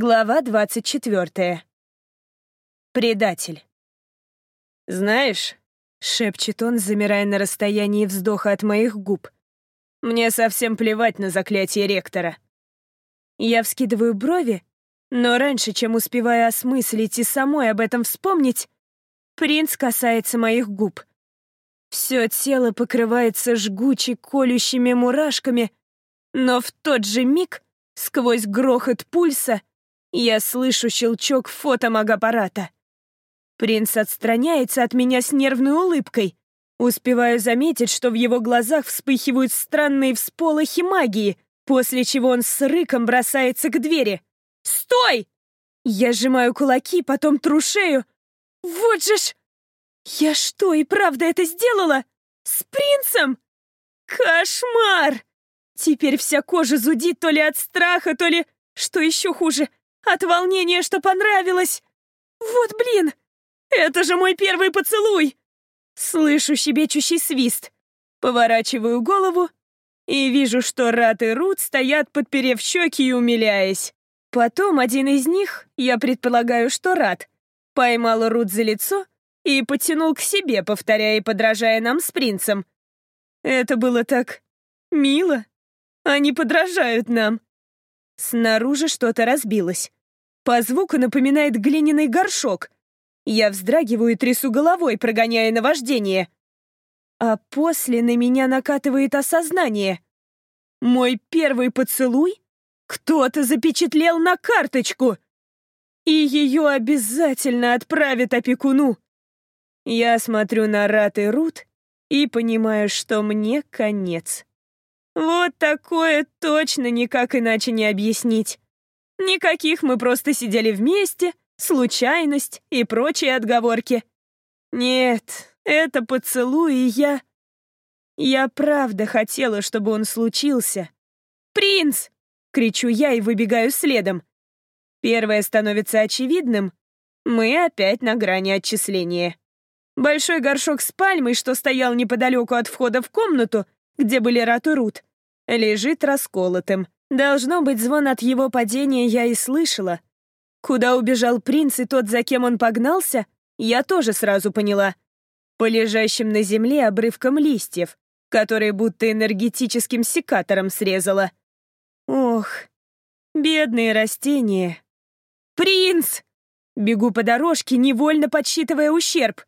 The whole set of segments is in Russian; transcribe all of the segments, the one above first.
Глава 24. Предатель. «Знаешь», — шепчет он, замирая на расстоянии вздоха от моих губ, «мне совсем плевать на заклятие ректора». Я вскидываю брови, но раньше, чем успеваю осмыслить и самой об этом вспомнить, принц касается моих губ. Все тело покрывается жгучей колющими мурашками, но в тот же миг, сквозь грохот пульса, я слышу щелчок фотомагаппарата. Принц отстраняется от меня с нервной улыбкой. Успеваю заметить, что в его глазах вспыхивают странные всполохи магии, после чего он с рыком бросается к двери. «Стой!» Я сжимаю кулаки, потом трушею. «Вот же ж!» «Я что, и правда это сделала? С принцем?» «Кошмар!» Теперь вся кожа зудит то ли от страха, то ли, что еще хуже, от волнения, что понравилось. Вот блин, это же мой первый поцелуй. Слышу щебечущий свист. Поворачиваю голову и вижу, что Рат и Рут стоят, подперев щеки и умиляясь. Потом один из них, я предполагаю, что Рат, поймал Рут за лицо и потянул к себе, повторяя и подражая нам с принцем. Это было так мило. Они подражают нам. Снаружи что-то разбилось. По звуку напоминает глиняный горшок. Я вздрагиваю и трясу головой, прогоняя наваждение. А после на меня накатывает осознание. Мой первый поцелуй кто-то запечатлел на карточку. И ее обязательно отправят опекуну. Я смотрю на Рат и Рут и понимаю, что мне конец. Вот такое точно никак иначе не объяснить. Никаких мы просто сидели вместе, случайность и прочие отговорки. Нет, это поцелуй, и я... Я правда хотела, чтобы он случился. «Принц!» — кричу я и выбегаю следом. Первое становится очевидным. Мы опять на грани отчисления. Большой горшок с пальмой, что стоял неподалеку от входа в комнату, где были Рат и Рут, лежит расколотым. Должно быть, звон от его падения я и слышала. Куда убежал принц и тот, за кем он погнался, я тоже сразу поняла. По лежащим на земле обрывкам листьев, которые будто энергетическим секатором срезала. Ох, бедные растения. «Принц!» Бегу по дорожке, невольно подсчитывая ущерб.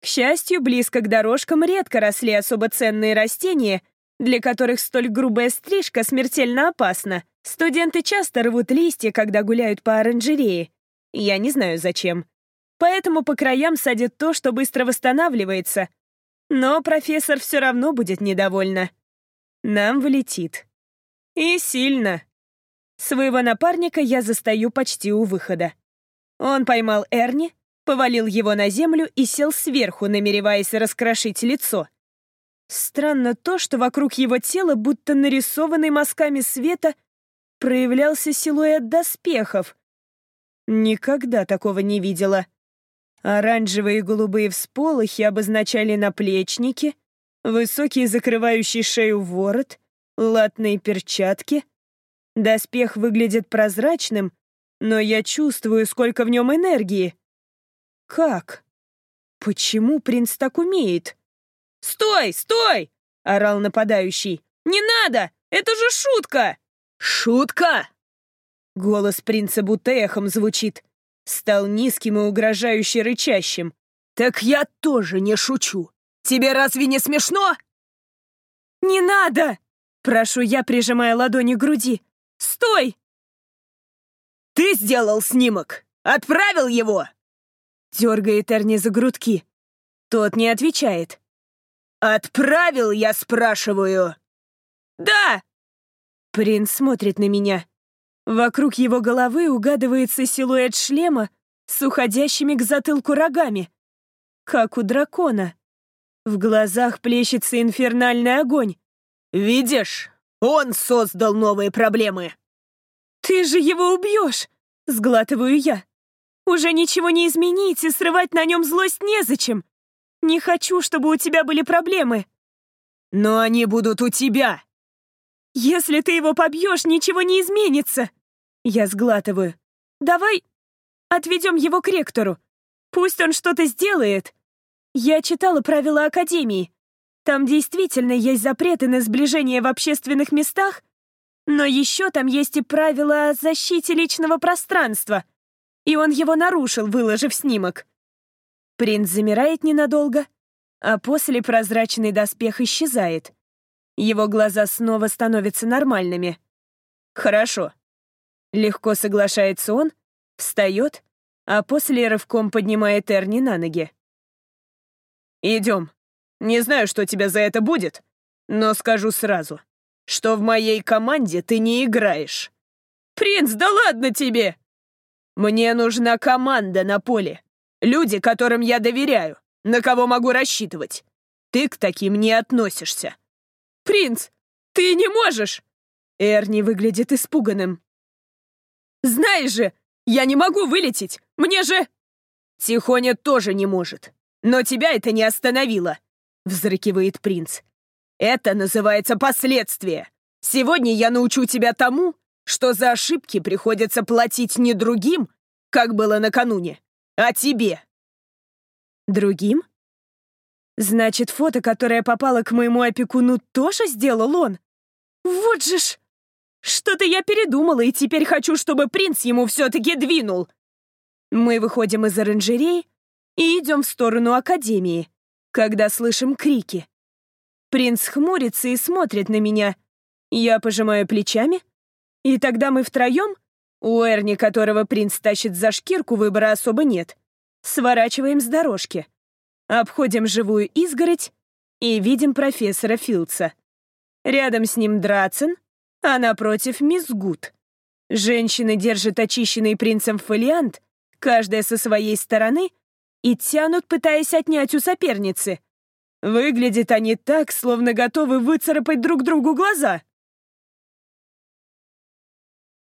К счастью, близко к дорожкам редко росли особо ценные растения, для которых столь грубая стрижка смертельно опасна. Студенты часто рвут листья, когда гуляют по оранжерее. Я не знаю, зачем. Поэтому по краям садят то, что быстро восстанавливается. Но профессор все равно будет недовольна. Нам влетит. И сильно. Своего напарника я застаю почти у выхода. Он поймал Эрни, повалил его на землю и сел сверху, намереваясь раскрошить лицо. Странно то, что вокруг его тела, будто нарисованный мазками света, проявлялся силуэт доспехов. Никогда такого не видела. Оранжевые и голубые всполохи обозначали наплечники, высокий закрывающий шею ворот, латные перчатки. Доспех выглядит прозрачным, но я чувствую, сколько в нем энергии. Как? Почему принц так умеет? «Стой! Стой!» — орал нападающий. «Не надо! Это же шутка!» «Шутка!» Голос принца будто эхом звучит. Стал низким и угрожающе рычащим. «Так я тоже не шучу! Тебе разве не смешно?» «Не надо!» — прошу я, прижимая ладони к груди. «Стой!» «Ты сделал снимок! Отправил его!» Дергает Эрни за грудки. Тот не отвечает. «Отправил, я спрашиваю?» «Да!» Принц смотрит на меня. Вокруг его головы угадывается силуэт шлема с уходящими к затылку рогами, как у дракона. В глазах плещется инфернальный огонь. «Видишь, он создал новые проблемы!» «Ты же его убьешь!» — сглатываю я. «Уже ничего не изменить, и срывать на нем злость незачем. Не хочу, чтобы у тебя были проблемы. Но они будут у тебя. Если ты его побьешь, ничего не изменится. Я сглатываю. давай отведем его к ректору. Пусть он что-то сделает. Я читала правила Академии. Там действительно есть запреты на сближение в общественных местах, но еще там есть и правила о защите личного пространства. И он его нарушил, выложив снимок. Принц замирает ненадолго, а после прозрачный доспех исчезает. Его глаза снова становятся нормальными. «Хорошо». Легко соглашается он, встает, а после рывком поднимает Эрни на ноги. «Идем. Не знаю, что тебя за это будет, но скажу сразу, что в моей команде ты не играешь». «Принц, да ладно тебе!» «Мне нужна команда на поле. Люди, которым я доверяю, на кого могу рассчитывать. Ты к таким не относишься». «Принц, ты не можешь!» Эрни выглядит испуганным. «Знаешь же, я не могу вылететь! Мне же...» «Тихоня тоже не может. Но тебя это не остановило!» Взрыкивает принц. «Это называется последствия. Сегодня я научу тебя тому, что за ошибки приходится платить не другим, как было накануне, а тебе». «Другим?» Значит, фото, которое попало к моему опекуну, тоже сделал он? Вот же ж! Что-то я передумала, и теперь хочу, чтобы принц ему все-таки двинул. Мы выходим из оранжереи и идем в сторону академии, когда слышим крики. Принц хмурится и смотрит на меня. Я пожимаю плечами, и тогда мы втроем, у Эрни, которого принц тащит за шкирку, выбора особо нет, сворачиваем с дорожки обходим живую изгородь и видим профессора Филдса. Рядом с ним Драцен, а напротив мисс Гуд. Женщины держат очищенный принцем фолиант, каждая со своей стороны, и тянут, пытаясь отнять у соперницы. Выглядят они так, словно готовы выцарапать друг другу глаза.